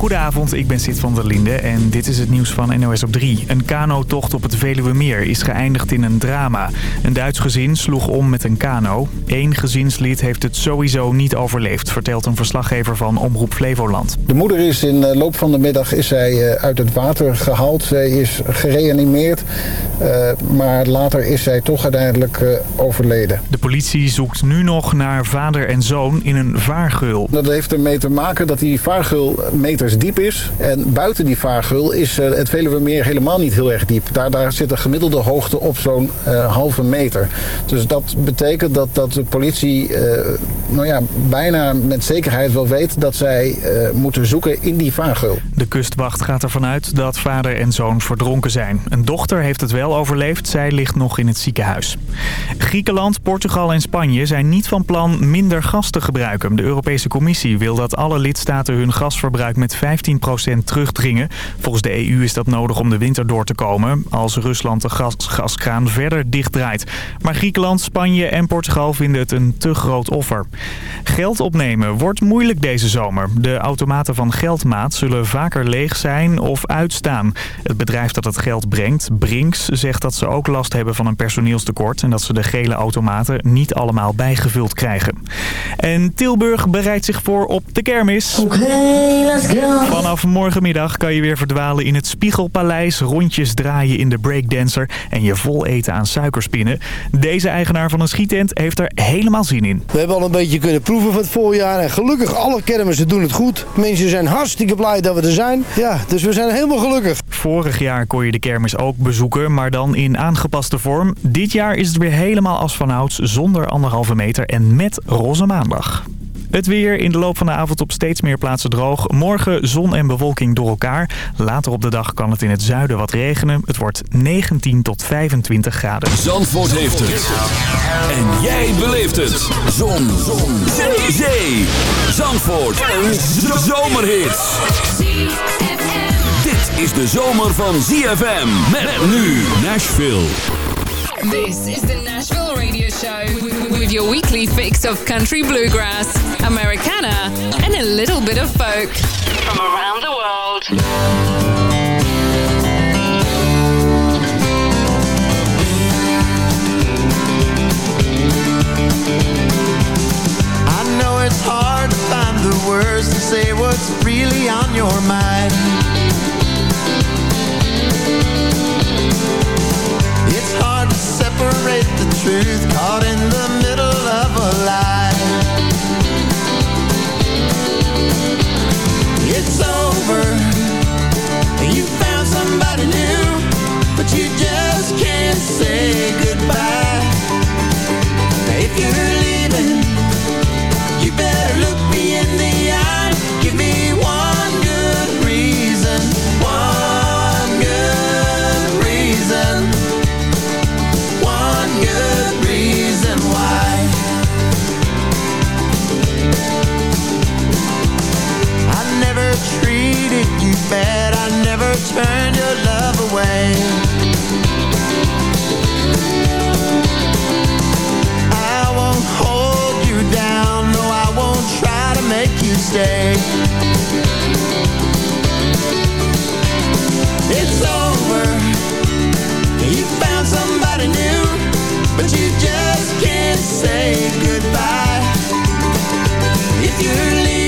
Goedenavond, ik ben Sid van der Linde en dit is het nieuws van NOS op 3. Een kanotocht op het Veluwemeer is geëindigd in een drama. Een Duits gezin sloeg om met een kano. Eén gezinslid heeft het sowieso niet overleefd, vertelt een verslaggever van Omroep Flevoland. De moeder is in de loop van de middag is zij eh, uit het water gehaald. Zij is gereanimeerd, eh, maar later is zij toch uiteindelijk eh, overleden. De politie zoekt nu nog naar vader en zoon in een vaargeul. Dat heeft ermee te maken dat die vaargeul meters diep is. En buiten die vaargeul is uh, het Veluwemeer helemaal niet heel erg diep. Daar, daar zit een gemiddelde hoogte op zo'n uh, halve meter. Dus dat betekent dat, dat de politie uh, nou ja, bijna met zekerheid wel weet dat zij moeten zoeken in die vaargeul. De kustwacht gaat ervan uit dat vader en zoon verdronken zijn. Een dochter heeft het wel overleefd. Zij ligt nog in het ziekenhuis. Griekenland, Portugal en Spanje zijn niet van plan minder gas te gebruiken. De Europese Commissie wil dat alle lidstaten hun gasverbruik met 15% terugdringen. Volgens de EU is dat nodig om de winter door te komen als Rusland de gas gaskraan verder dichtdraait. Maar Griekenland, Spanje en Portugal vinden het een te groot offer. Geld opnemen wordt moeilijk deze zomer. De automaten van Geldmaat zullen vaker leeg zijn of uitstaan. Het bedrijf dat het geld brengt, Brinks, zegt dat ze ook last hebben van een personeelstekort... en dat ze de gele automaten niet allemaal bijgevuld krijgen. En Tilburg bereidt zich voor op de kermis. Okay, let's go. Vanaf morgenmiddag kan je weer verdwalen in het Spiegelpaleis, rondjes draaien in de breakdancer en je vol eten aan suikerspinnen. Deze eigenaar van een schietent heeft er helemaal zin in. We hebben al een beetje kunnen proeven van het voorjaar en gelukkig alle kermissen doen het goed. Mensen zijn hartstikke blij dat we er zijn. Ja, dus we zijn helemaal gelukkig. Vorig jaar kon je de kermis ook bezoeken, maar dan in aangepaste vorm. Dit jaar is het weer helemaal als vanouds, zonder anderhalve meter en met roze maandag. Het weer in de loop van de avond op steeds meer plaatsen droog. Morgen zon en bewolking door elkaar. Later op de dag kan het in het zuiden wat regenen. Het wordt 19 tot 25 graden. Zandvoort heeft het. En jij beleeft het. Zon. zon. Zee. Zee. Zandvoort. Een zomerhit. Dit is de zomer van ZFM. Met nu Nashville. This is the Nashville Radio Show with your weekly fix of country bluegrass, Americana, and a little bit of folk from around the world. I know it's hard to find the words to say what's really on your mind. Truth caught in the middle of a lie. It's over. You found somebody new, but you just can't say goodbye. If you're away I won't hold you down No, I won't try to make you stay. It's over. You found somebody new, but you just can't say goodbye. If you're leaving,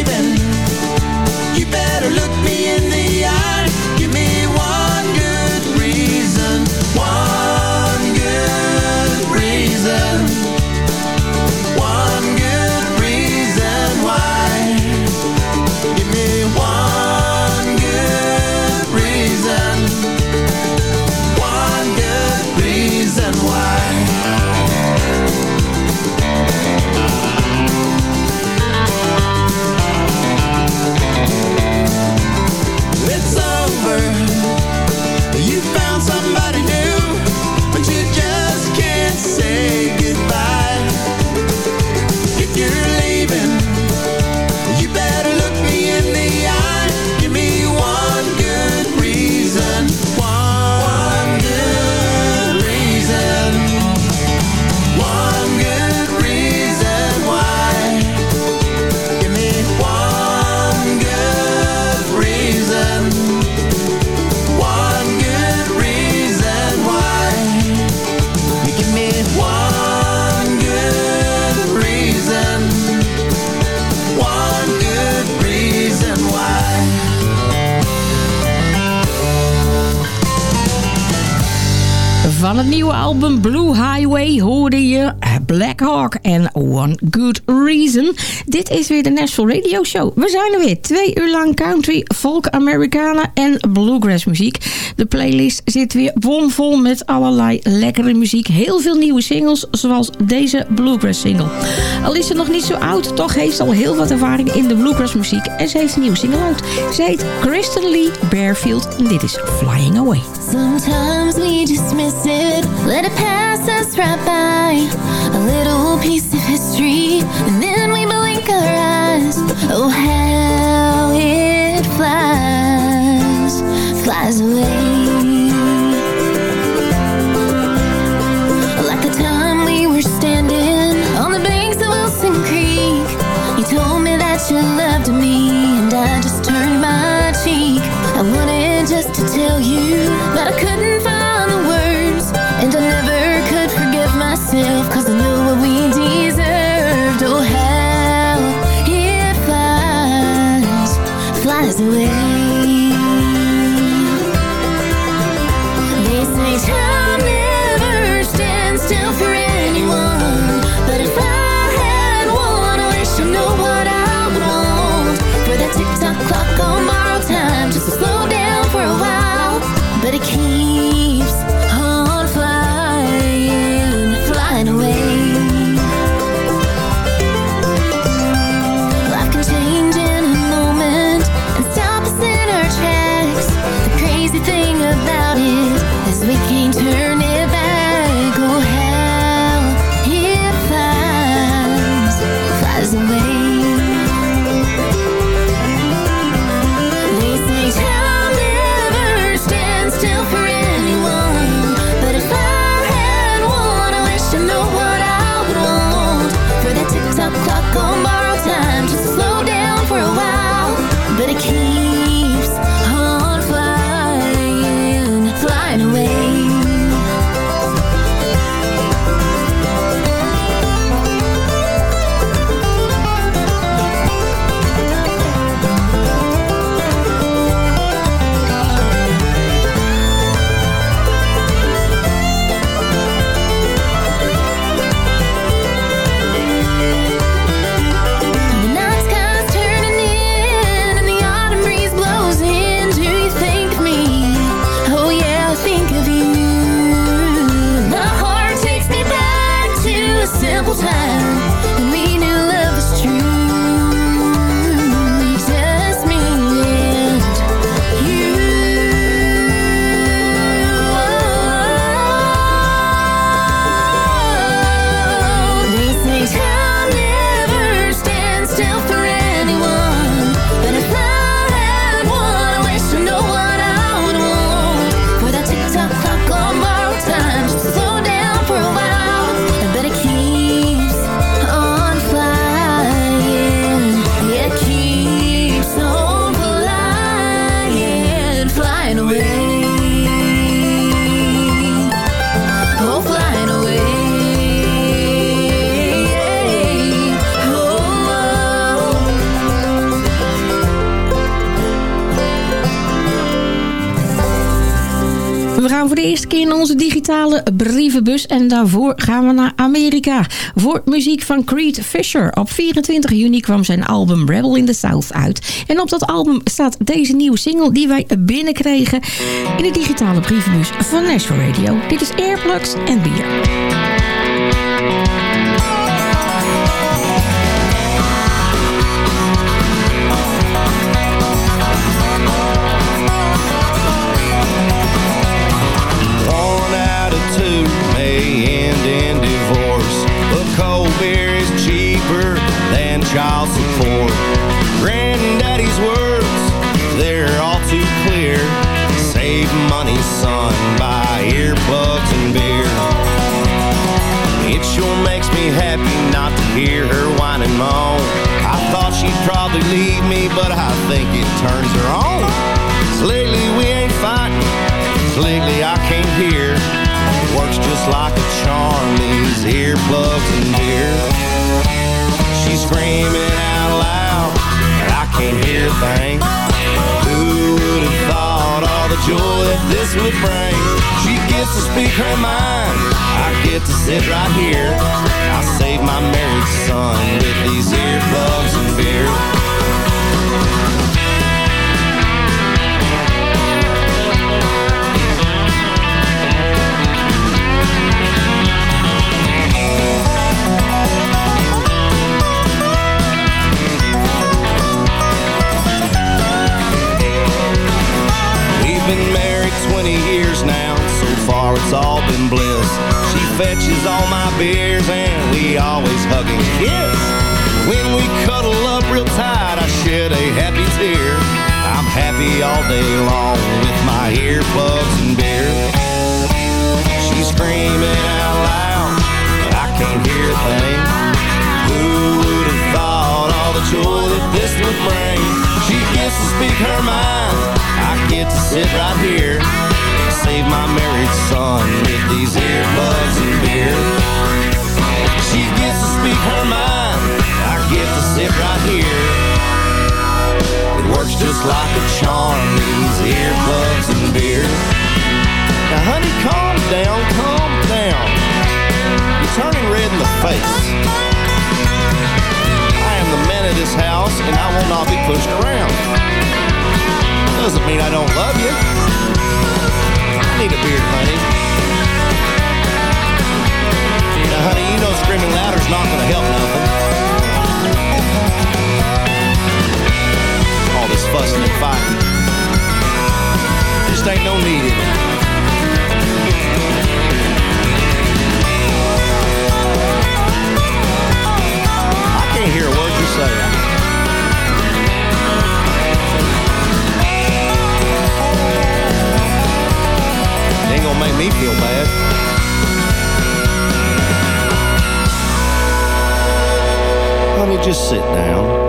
het nieuwe album Blue Highway hoorde je Black Hawk en One Good Reason. Dit is weer de Nashville Radio Show. We zijn er weer. Twee uur lang country, folk, Americana en bluegrass muziek. De playlist zit weer bomvol met allerlei lekkere muziek. Heel veel nieuwe singles, zoals deze bluegrass single. Al is ze nog niet zo oud, toch heeft ze al heel wat ervaring in de bluegrass muziek. En ze heeft een nieuwe single uit. Ze heet Kristen Lee Bearfield en dit is Flying Away. Sometimes we just miss it, let it pass us right by. A little piece of history, and then we blink our eyes. Oh, how it flies, flies away. Like the time we were standing on the banks of Wilson Creek. You told me that you loved me, and I just turned my cheek. I wanted just to tell you, but I couldn't digitale brievenbus. En daarvoor gaan we naar Amerika. Voor muziek van Creed Fisher. Op 24 juni kwam zijn album Rebel in the South uit. En op dat album staat deze nieuwe single die wij binnenkregen... in de digitale brievenbus van Nashville Radio. Dit is Airplugs en Bier. But I think it turns her on. lately we ain't fighting. lately I can't hear. Works just like a charm, these earplugs and beer. She's screaming out loud, and I can't hear a thing. Who would have thought all the joy that this would bring. She gets to speak her mind. I get to sit right here. I save my married son with these earplugs and beer. It's all been bliss. She fetches all my beers and we always hug and kiss. When we cuddle up real tight, I shed a happy tear. I'm happy all day long with my earplugs and beer. She's screaming out loud, but I can't hear a thing. Who would have thought all the joy that this would bring? She gets to speak her mind. I get to sit right here, these earbuds and beer. She gets to speak her mind. I get to sit right here. It works just like a charm, these earbuds and beer. Now, honey, calm down, calm down. You're turning red in the face. I am the man of this house, and I will not be pushed around. Doesn't mean I don't love you. I need a beer, honey. Honey, you know screaming louder's not gonna help nothing. All this fussing and fighting. Just ain't no need it. I can't hear a word you're saying. Ain't gonna make me feel bad. Honey, just sit down.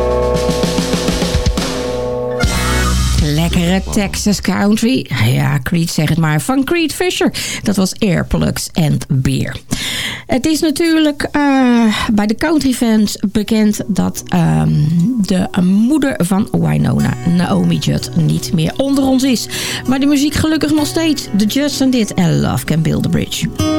Lekkere Texas Country. Ja, Creed zeg het maar. Van Creed Fisher. Dat was Airplugs and Beer. Het is natuurlijk eh, bij de country fans bekend dat ehm, de moeder van Winona, Naomi Judd, niet meer onder ons is. Maar de muziek gelukkig nog steeds. The Judds en dit en Love Can Build a Bridge.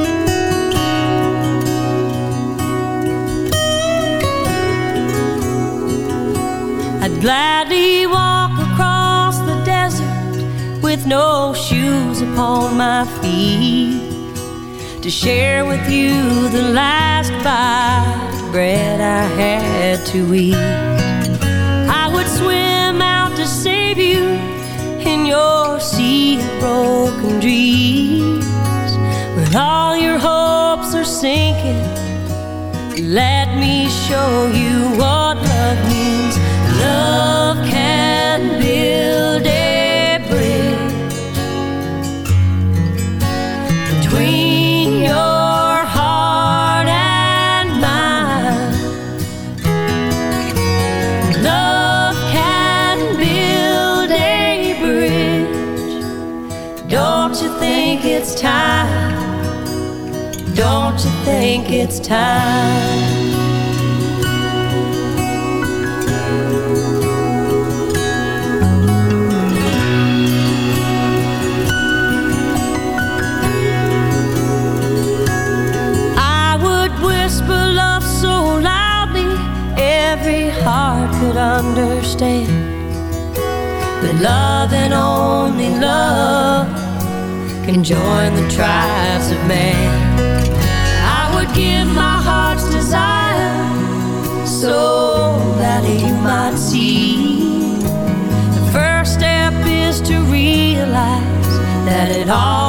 Gladly walk across the desert with no shoes upon my feet to share with you the last bite of bread I had to eat. I would swim out to save you in your sea of broken dreams when all your hopes are sinking. Let me show you what it's time? I would whisper love so loudly every heart could understand. But love and only love can join the tribes of man. So that you might see. The first step is to realize that it all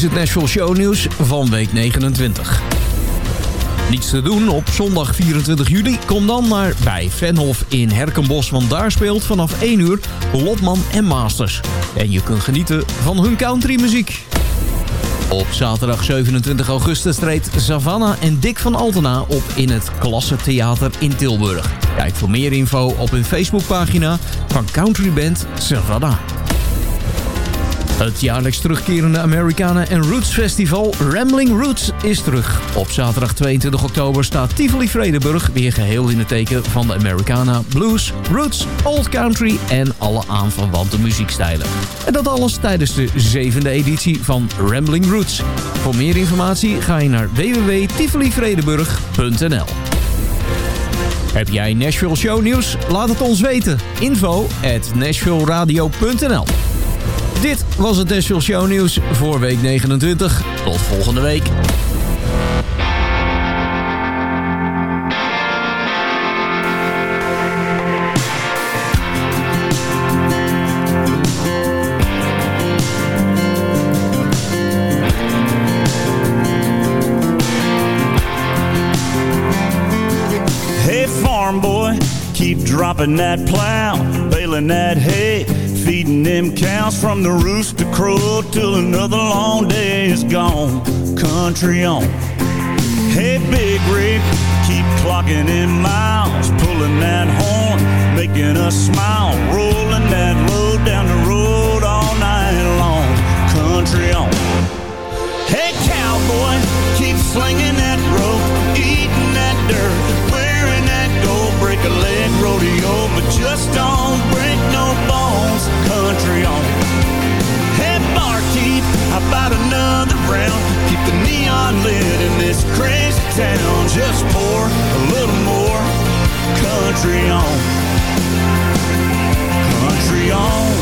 is het Nashville Show Nieuws van week 29. Niets te doen op zondag 24 juli? Kom dan naar bij Venhof in Herkenbos, want daar speelt vanaf 1 uur Lotman en Masters. En je kunt genieten van hun countrymuziek. Op zaterdag 27 augustus treedt Savannah en Dick van Altena op in het Klasse Theater in Tilburg. Kijk voor meer info op hun Facebookpagina van countryband Savannah. Het jaarlijks terugkerende Americana en Roots Festival Rambling Roots is terug. Op zaterdag 22 oktober staat Tivoli Vredenburg weer geheel in het teken van de Americana, blues, roots, old country en alle aanverwante muziekstijlen. En dat alles tijdens de zevende editie van Rambling Roots. Voor meer informatie ga je naar www.tivolivredenburg.nl Heb jij Nashville Show nieuws? Laat het ons weten. Info at nashvilleradio.nl dit was het Nashville Show Nieuws voor week 29. Tot volgende week. Hey farm boy, keep dropping that plow, baling that hay Feeding them cows from the rooster crow till another long day is gone. Country on. Hey, Big Rig, keep clocking in miles, pulling that horn, making us smile, rolling that load down the road all night long. Country on. Hey, cowboy, keep slinging that rope, eating that dirt, gold, a leg rodeo, but just don't break no bones. Country on. Hey, barkeep, how about another round? Keep the neon lit in this crazy town. Just pour a little more. Country on. Country on.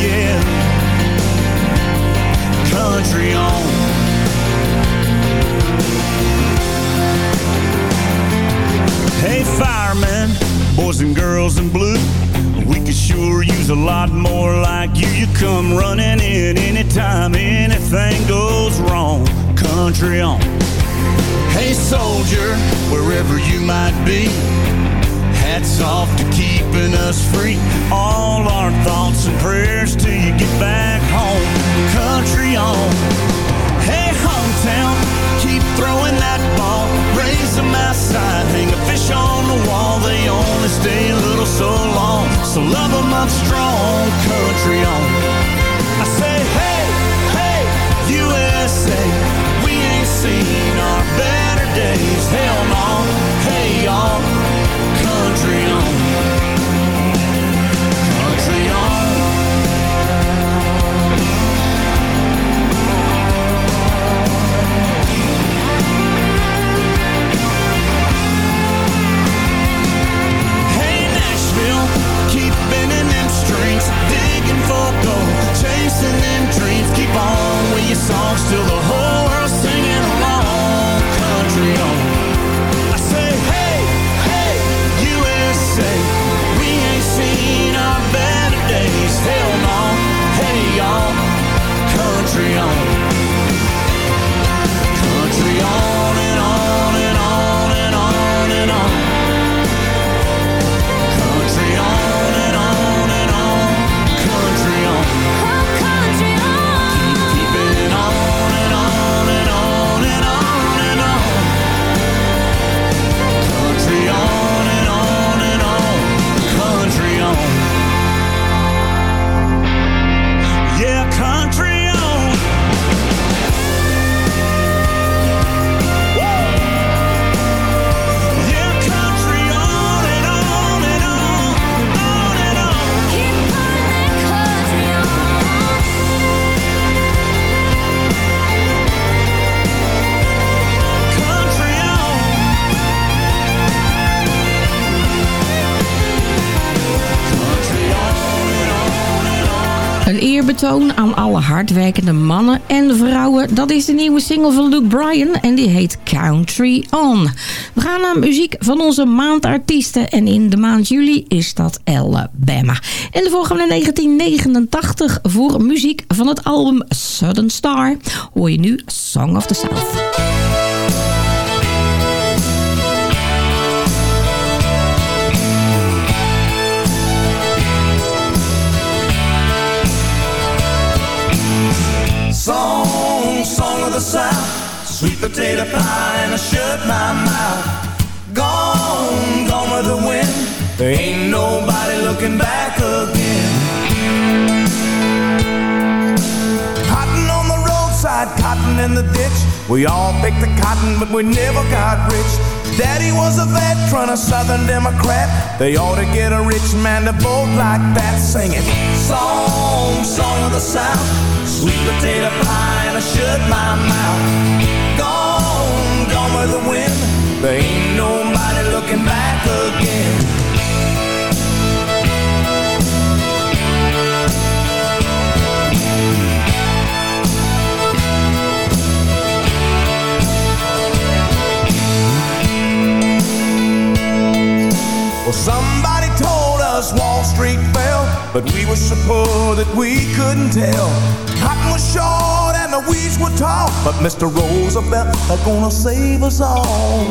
Yeah. Country on. Boys and girls in blue. We could sure use a lot more like you. You come running in anytime anything goes wrong. Country on. Hey soldier, wherever you might be Hats off to keeping us free. All our thoughts and prayers till you get back home. Country on hometown, keep throwing that ball. Raise them outside, hang a fish on the wall. They only stay a little so long. So love them up strong, country on. I say hey, hey, USA We ain't seen our better days. Hell no, hey y'all, country on songs till the whole world's singing along. Country on. I say, hey, hey, USA, we ain't seen our better days. Hell no, hey y'all, country on. Eerbetoon aan alle hardwerkende mannen en vrouwen. Dat is de nieuwe single van Luke Bryan en die heet Country On. We gaan naar muziek van onze maandartiesten en in de maand juli is dat Alabama. En de volgende 1989 voor muziek van het album Southern Star hoor je nu Song of the South. The South, sweet potato pie, and I shut my mouth. Gone, gone with the wind. There ain't nobody looking back again. Cotton on the roadside, cotton in the ditch. We all picked the cotton, but we never got rich. Daddy was a veteran, a Southern Democrat. They ought to get a rich man to vote like that, singing song, song of the South, sweet potato pie, and I shut my mouth. Gone, gone with the wind. There ain't nobody looking back again. Somebody told us Wall Street fell, but we were so poor that we couldn't tell. Cotton was short and the weeds were tall, but Mr. Roosevelt are gonna save us all.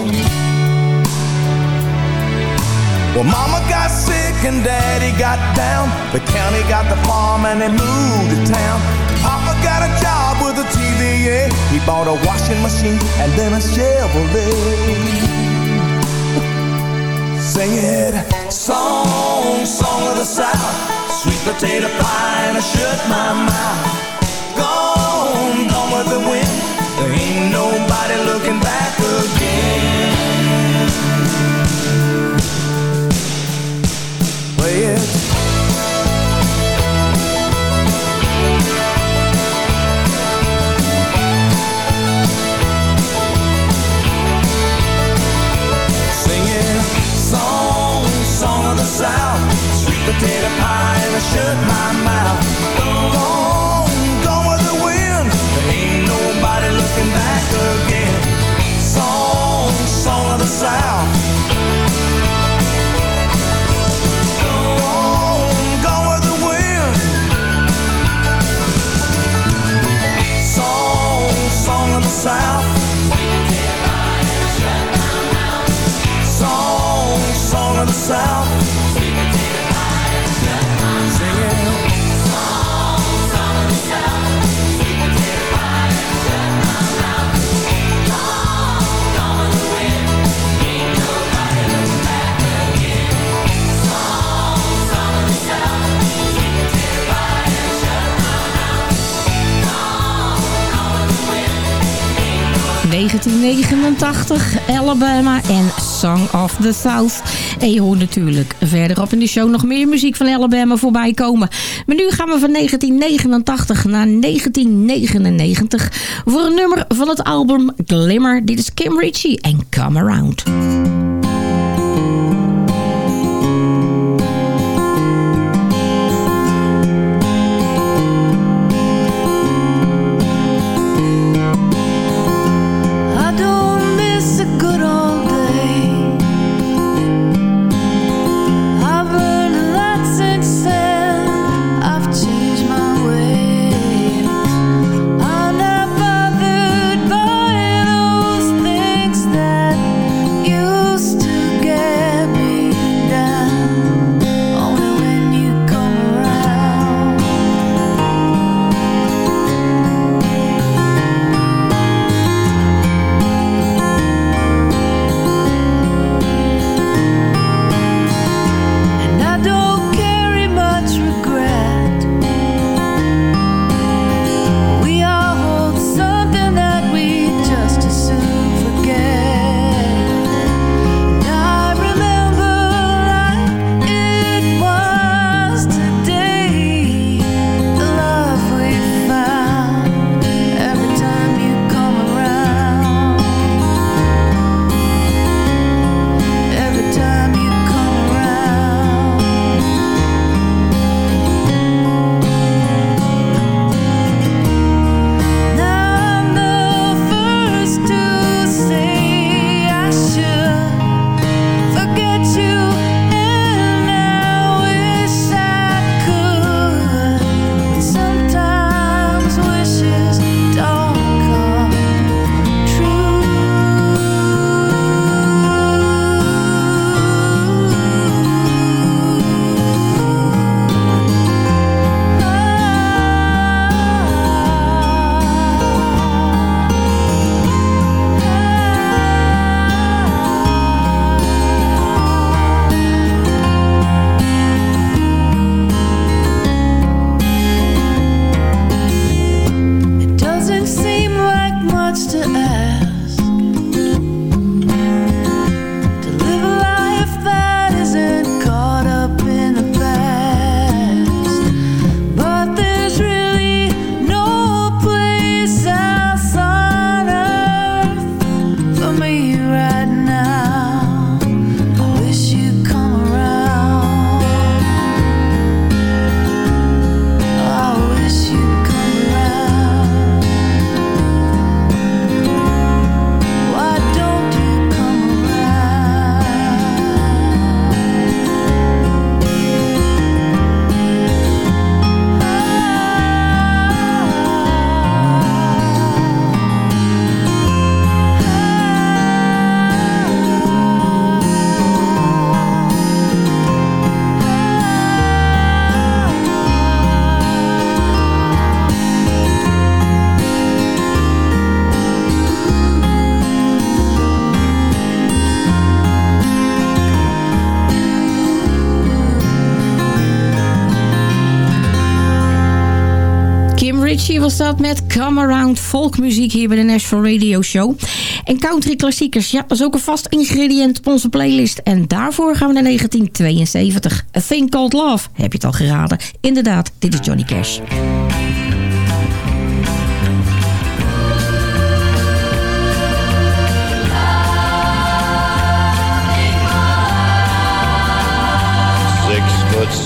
Well, Mama got sick and Daddy got down. The county got the farm and they moved to town. Papa got a job with the TVA. He bought a washing machine and then a Chevrolet sing it. Song, song of the South, sweet potato pie, and I shut my mouth. Gone, gone with the wind. There ain't nobody pie, and I shut my mouth. Gone, gone with the wind. There ain't nobody looking back again. Song, song of the South. With the wind. Song, song of the South. Song, song of the South. ...1989, Alabama en Song of the South. En je hoort natuurlijk verderop in de show nog meer muziek van Alabama voorbij komen. Maar nu gaan we van 1989 naar 1999... voor een nummer van het album Glimmer. Dit is Kim Ritchie en Come Around. Richie was dat met Come Around folkmuziek hier bij de Nashville Radio Show. En country klassiekers, ja, dat is ook een vast ingrediënt op onze playlist. En daarvoor gaan we naar 1972. A Thing Called Love, heb je het al geraden. Inderdaad, dit is Johnny Cash.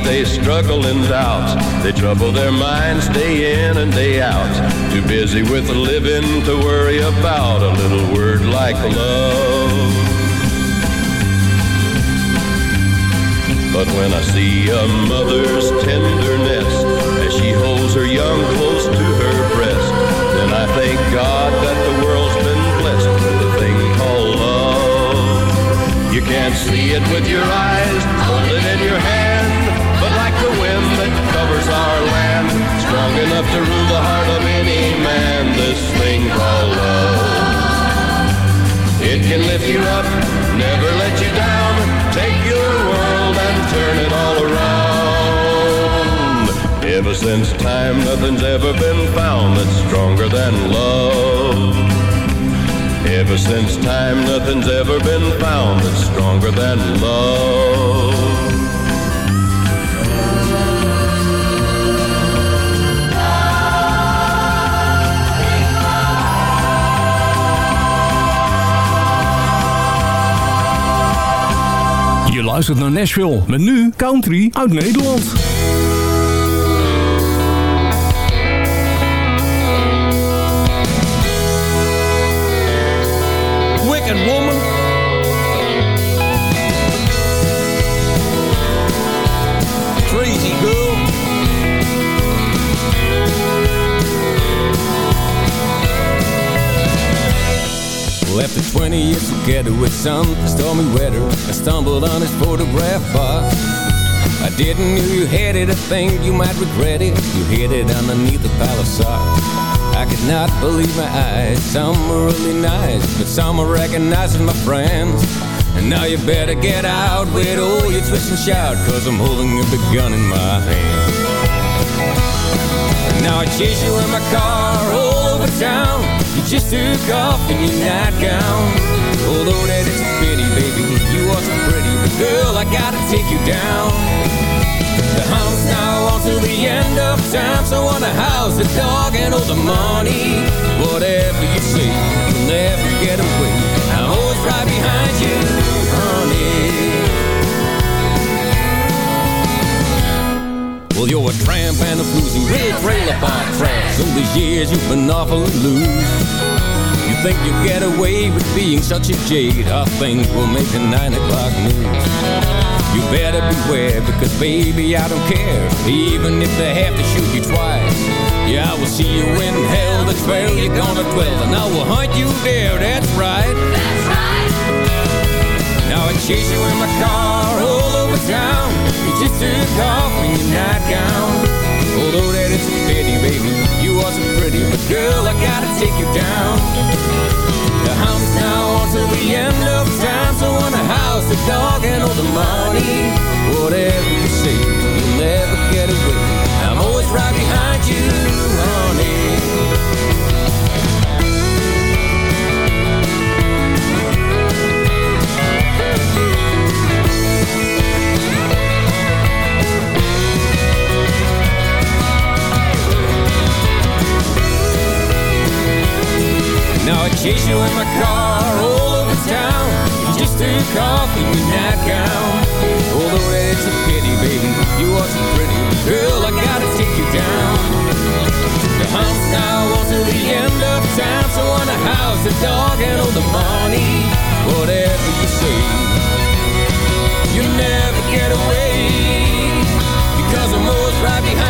They struggle in doubt. They trouble their minds day in and day out. Too busy with living to worry about a little word like love. But when I see a mother's tenderness since time, nothing's ever been found that's stronger than love. Je luistert naar Nashville. Met nu country uit Nederland. After 20 years together with some stormy weather, I stumbled on his photograph box. I didn't know you had it, I think you might regret it. You hid it underneath a pile of socks. I could not believe my eyes. Some were really nice, but some were recognizing my friends. And now you better get out with all your twist and shout, cause I'm holding a big gun in my hand. Now I chase you in my car all over town. Just took off in your nightgown. Although that is a pity, baby, you are so pretty, but girl, I gotta take you down. The house now on to the end of time, so on the house, the dog, and all the money. Whatever you say, you'll never get away. I'm always right behind you, Well, you're a tramp and a bluesy real trailer park trash. All these years you've been awfully loose. You think you get away with being such a jade? I think we'll make the nine o'clock news. You better beware because baby I don't care Even if they have to shoot you twice Yeah I will see you in hell That's where you're gonna dwell And I will hunt you there That's right That's right Now I chase you in my car over town You just took off in your nightgown Although that is a pity baby You so pretty. But girl I gotta take you down. The house now on to the end of time. So on the house, the dog and all the money Whatever you say, you'll never get away chase you in my car all over town. Just to coffee in that gown. Although it's a pity, baby, you so pretty. Girl, I gotta take you down. The house now on to the end of town. So on a house, a dog, and all the money. Whatever you say, you'll never get away. Because I'm always right behind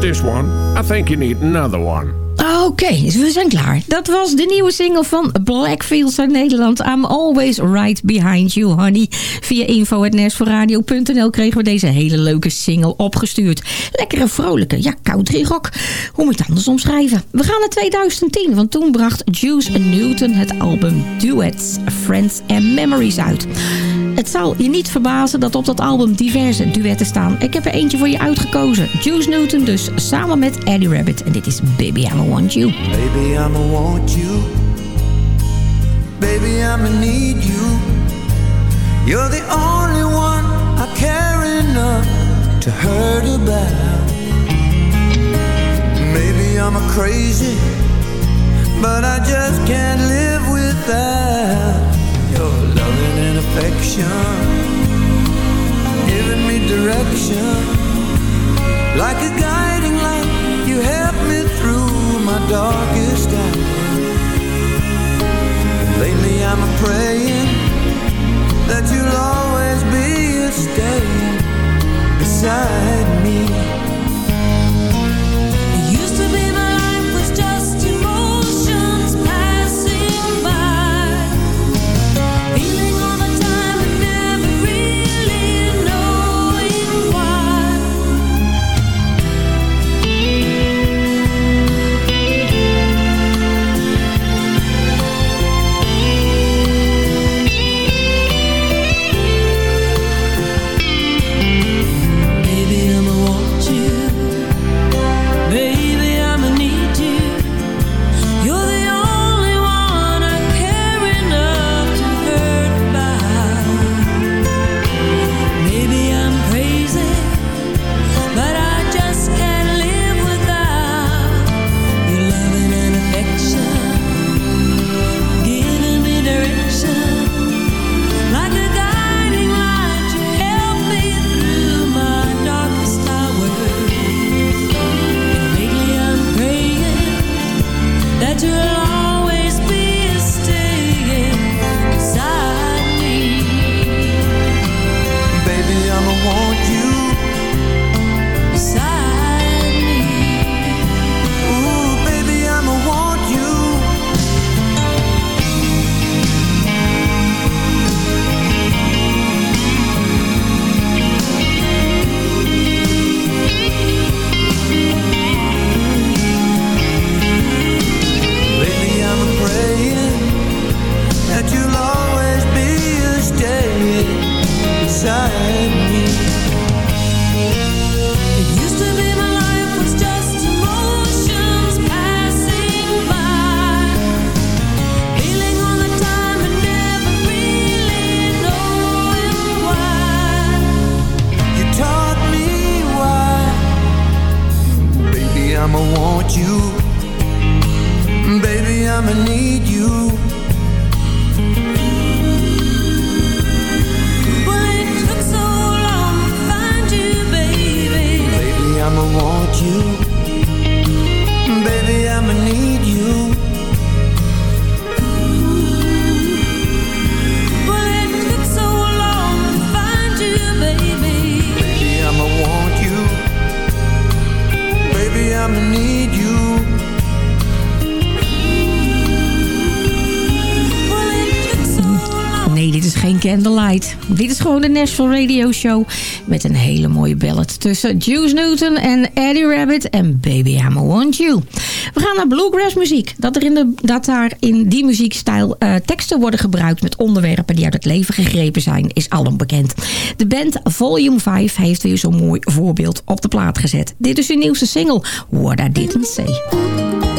this one? I think you need another one. Oké, dus we zijn klaar. Dat was de nieuwe single van Blackfields uit Nederland. I'm always right behind you, honey. Via info.nashforradio.nl kregen we deze hele leuke single opgestuurd. Lekkere, vrolijke, ja, country rock. Hoe moet je het anders omschrijven? We gaan naar 2010, want toen bracht Juice Newton het album Duets, Friends and Memories uit. Het zal je niet verbazen dat op dat album diverse duetten staan. Ik heb er eentje voor je uitgekozen. Juice Newton dus, samen met Eddie Rabbit. En dit is Baby I'ma Want You. Baby, I'ma want you. Baby, I'ma need you. You're the only one I care enough to hurt about. Maybe I'm a crazy, but I just can't live without your loving affection. Giving me direction, like a guiding light. You help me through my darkest hour. Lately I'm praying that you'll always be a staying beside me. You. Candlelight. Dit is gewoon de Nashville Radio Show. Met een hele mooie ballad tussen Juice Newton en Eddie Rabbit en Baby I'ma Want You. We gaan naar bluegrass muziek. Dat, er in de, dat daar in die muziekstijl eh, teksten worden gebruikt met onderwerpen die uit het leven gegrepen zijn, is alom bekend. De band Volume 5 heeft weer zo'n mooi voorbeeld op de plaat gezet. Dit is hun nieuwste single, What I Didn't Say.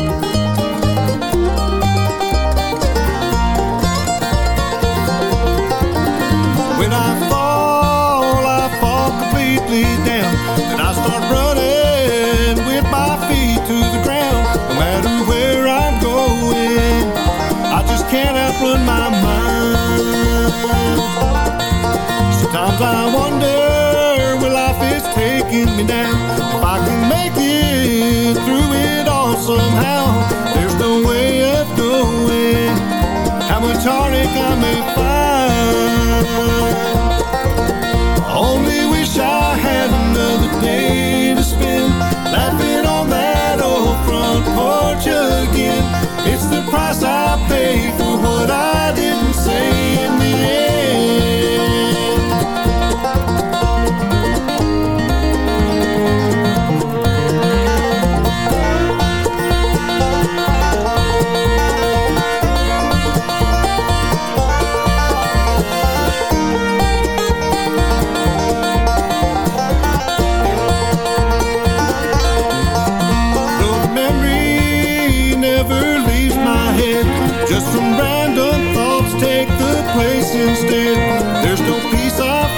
Me down. If I can make it through it all somehow, there's no way of knowing how much heartache I may find. Only wish I had another day to spend laughing on that old front porch again. It's the price I pay for what I didn't place instead There's no peace I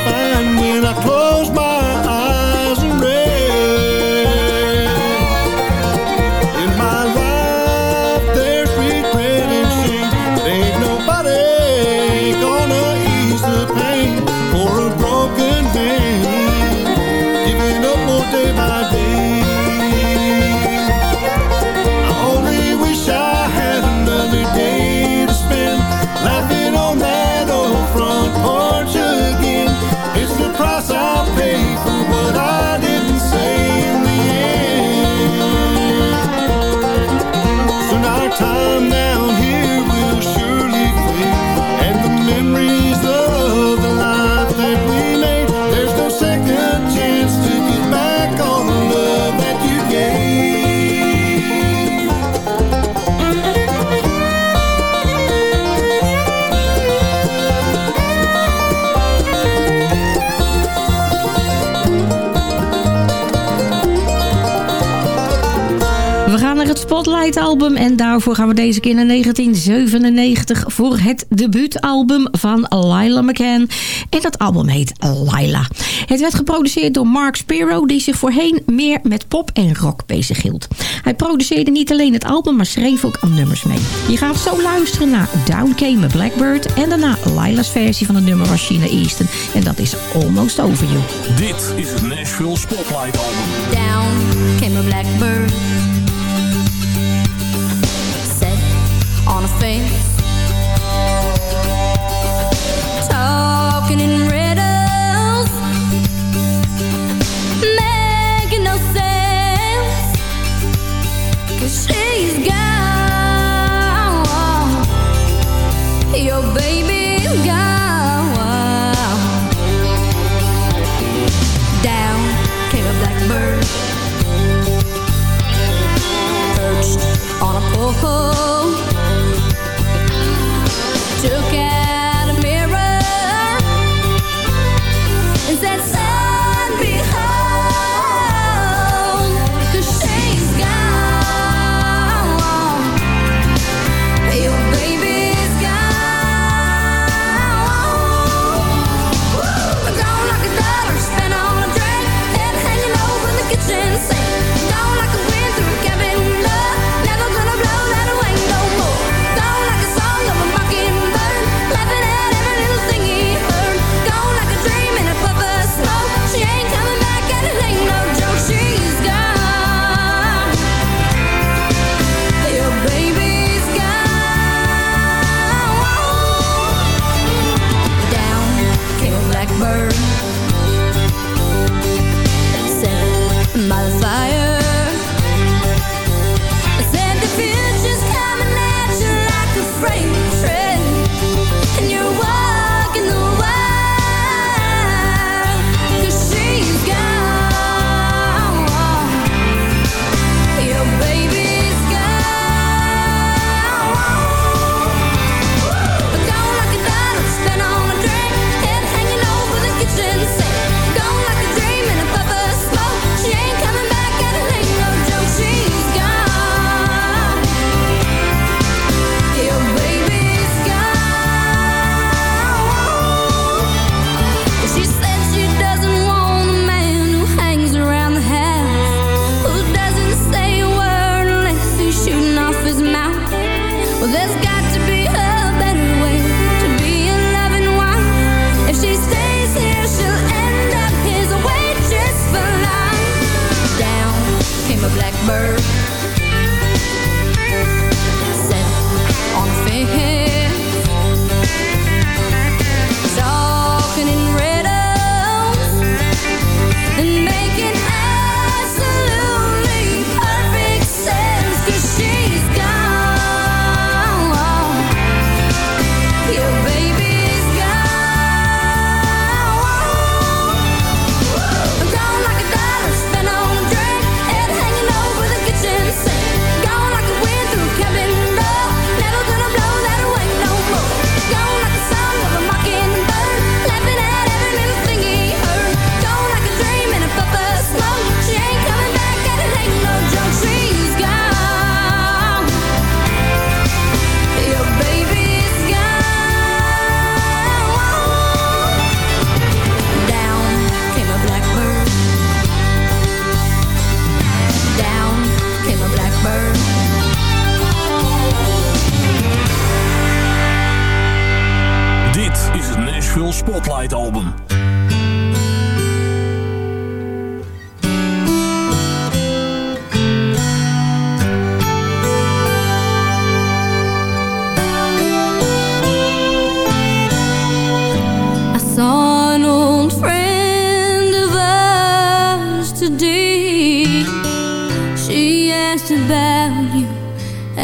Spotlight album en daarvoor gaan we deze keer naar 1997 voor het debuutalbum van Lila McCann. En dat album heet Lila. Het werd geproduceerd door Mark Spiro die zich voorheen meer met pop en rock bezighield. Hij produceerde niet alleen het album maar schreef ook aan nummers mee. Je gaat zo luisteren naar Down Came a Blackbird en daarna Lila's versie van het nummer was Sheena Easton. En dat is Almost Over You. Dit is het Nashville Spotlight Album. Down came a blackbird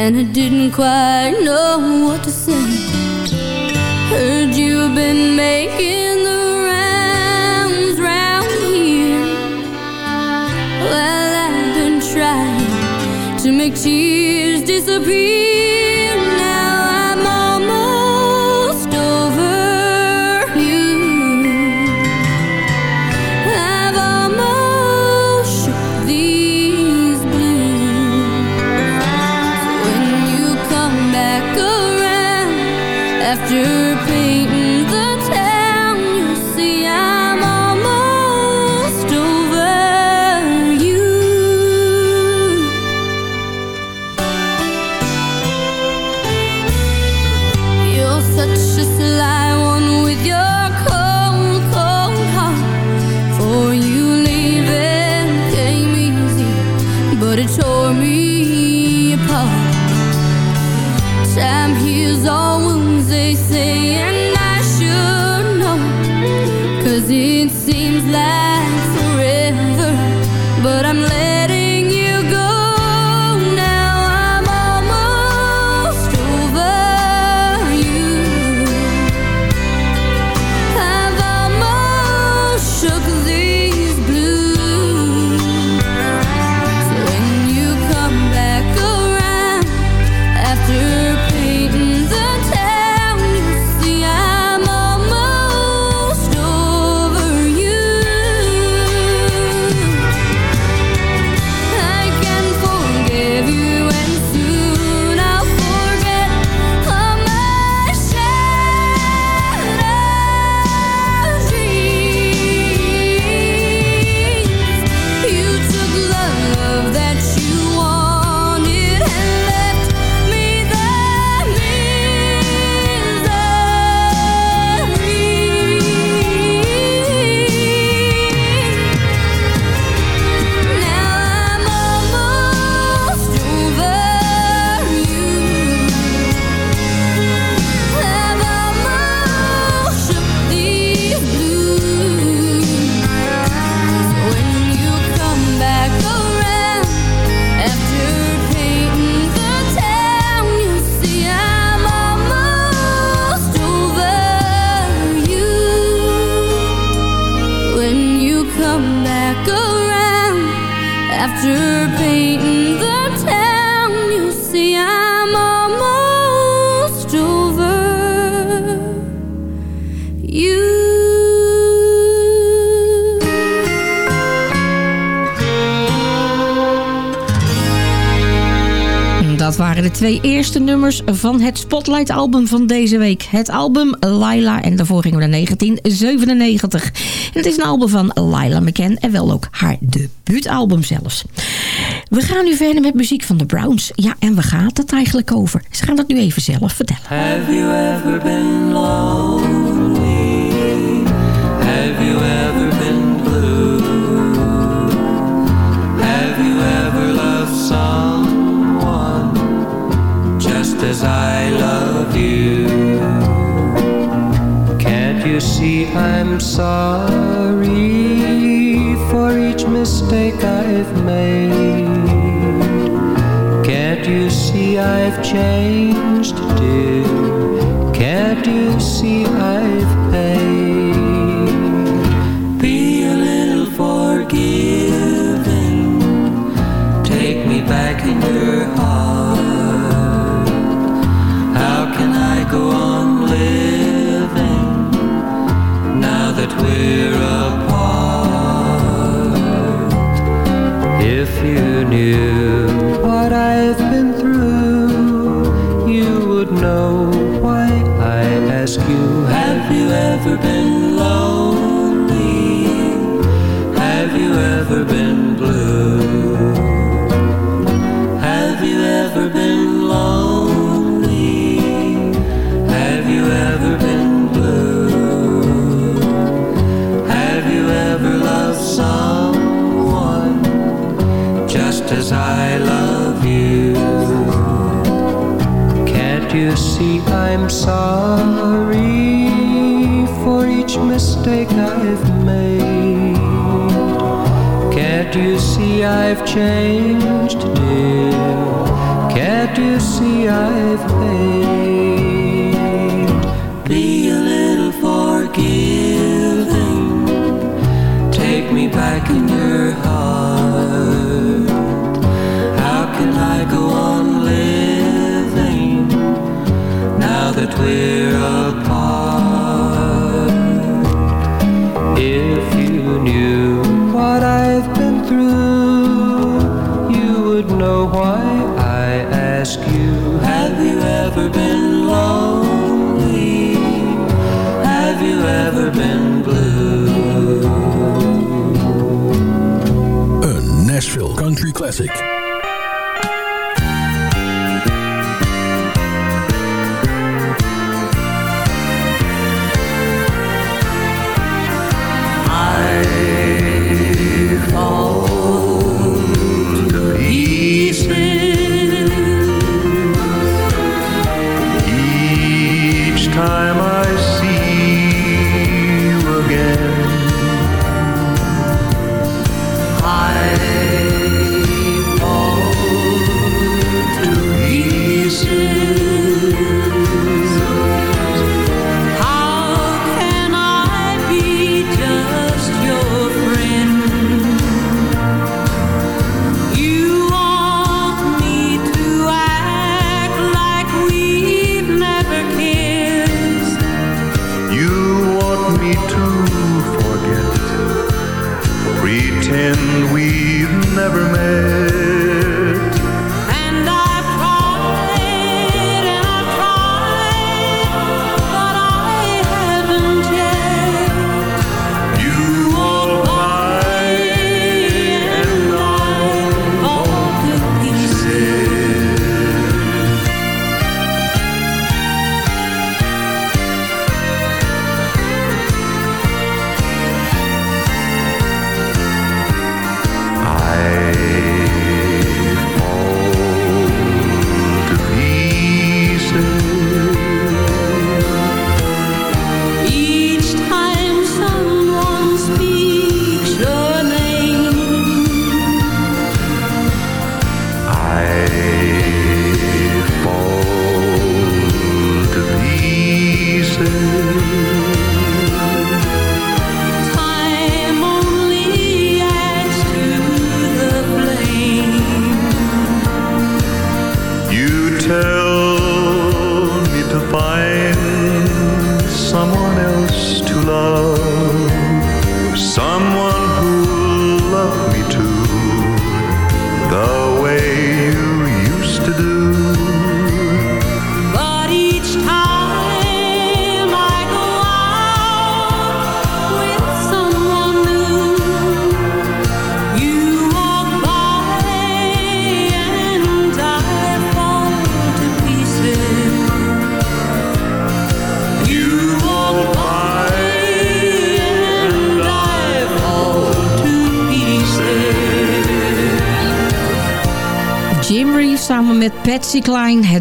and I didn't quite know twee eerste nummers van het Spotlight album van deze week. Het album Laila en daarvoor gingen we naar 1997. En het is een album van Laila McCann en wel ook haar debuutalbum zelfs. We gaan nu verder met muziek van de Browns. Ja, en waar gaat het eigenlijk over? Ze gaan dat nu even zelf vertellen. Have you ever been low? life changed. change.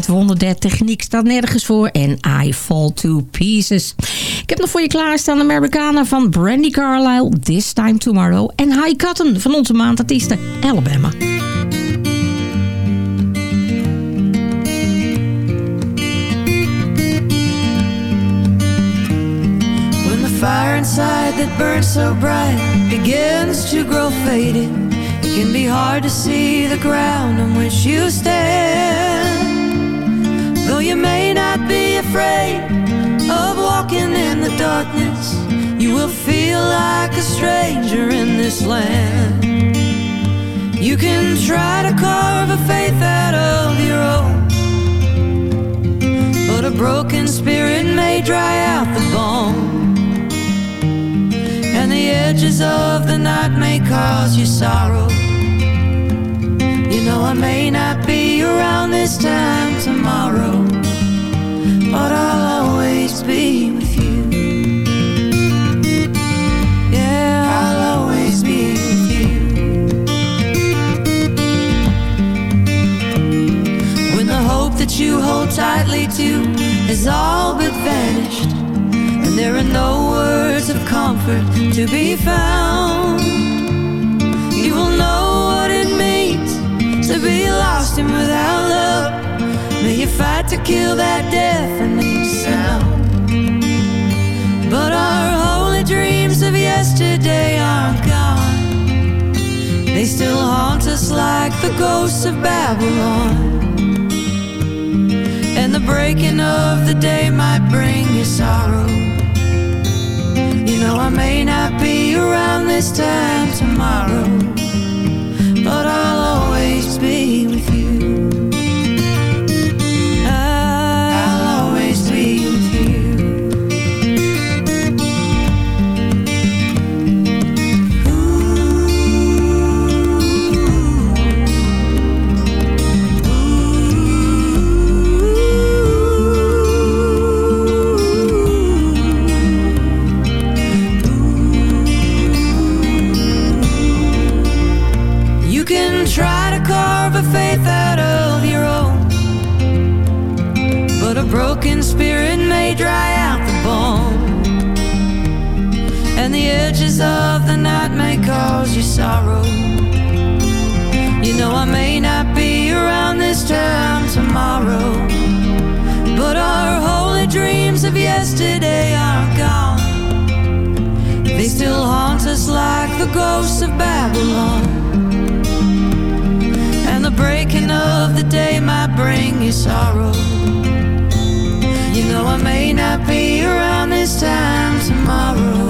530 Niks staat nergens voor. En I Fall to Pieces. Ik heb nog voor je klaarstaan Americana van Brandy Carlisle. This Time Tomorrow. En High Cotton van onze maandartiesten Alabama. When the fire inside that burns so bright begins to grow faded. It can be hard to see the ground on which you stand. You may not be afraid of walking in the darkness, you will feel like a stranger in this land. You can try to carve a faith out of your own, but a broken spirit may dry out the bone. And the edges of the night may cause you sorrow. Know, I may not be around this time tomorrow, but I'll always be with you. Yeah, I'll always be with you. When the hope that you hold tightly to has all but vanished, and there are no words of comfort to be found, you will know be lost and without love. May you fight to kill that deafening sound. But our holy dreams of yesterday are gone. They still haunt us like the ghosts of Babylon. And the breaking of the day might bring you sorrow. You know, I may not be around this time tomorrow, faith out of your own, but a broken spirit may dry out the bone, and the edges of the night may cause you sorrow. You know, I may not be around this time tomorrow, but our holy dreams of yesterday are gone. They still haunt us like the ghosts of Babylon. Breaking of the day might bring you sorrow. You know, I may not be around this time tomorrow.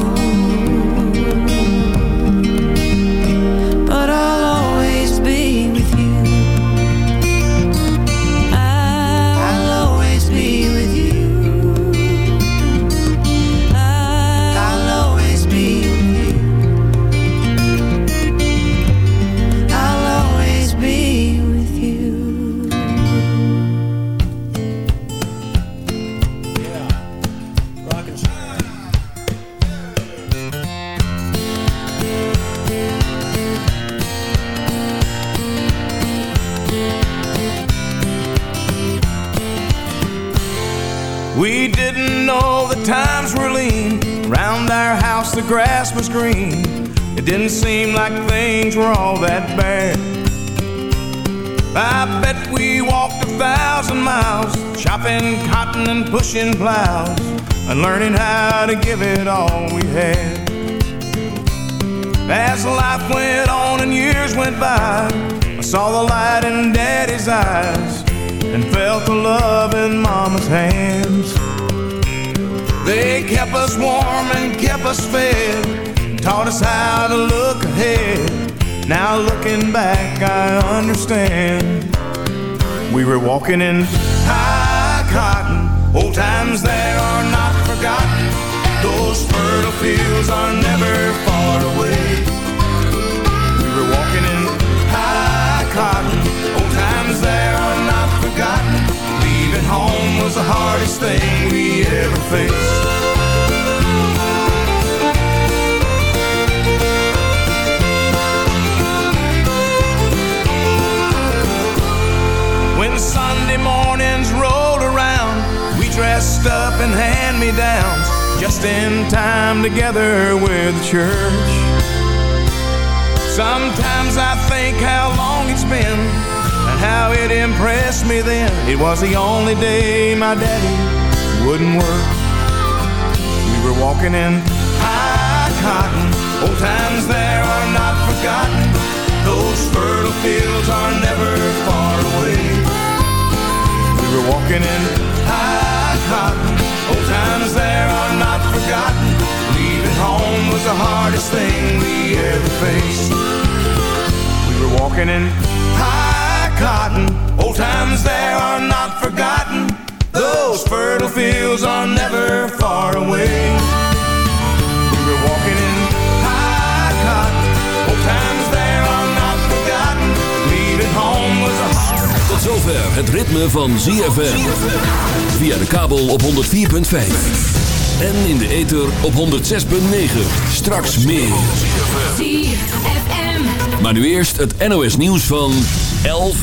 Times were lean. Round our house the grass was green. It didn't seem like things were all that bad. I bet we walked a thousand miles, chopping cotton and pushing plows, and learning how to give it all we had. As life went on and years went by, I saw the light in Daddy's eyes and felt the love in Mama's hands. They kept us warm and kept us fed, taught us how to look ahead. Now looking back, I understand. We were walking in high cotton, old times there are not forgotten. Those fertile fields are never far away. We were walking in high cotton, old times there are not forgotten. Leaving home was the hardest thing we ever faced. When Sunday mornings rolled around, we dressed up in hand-me-downs, just in time together with the church. Sometimes I think how long it's been how it impressed me then. It was the only day my daddy wouldn't work. We were walking in high cotton. Old times there are not forgotten. Those fertile fields are never far away. We were walking in high cotton. Old times there are not forgotten. Leaving home was the hardest thing we ever faced. We were walking in high cotton. Old times there are not forgotten. Those fertile fields are never far away. We were walking in high cotton. Old times there are not forgotten. Leaving home was a hard Tot zover het ritme van ZFM. Via de kabel op 104.5. En in de ether op 106.9. Straks meer. ZFM. Maar nu eerst het NOS nieuws van 11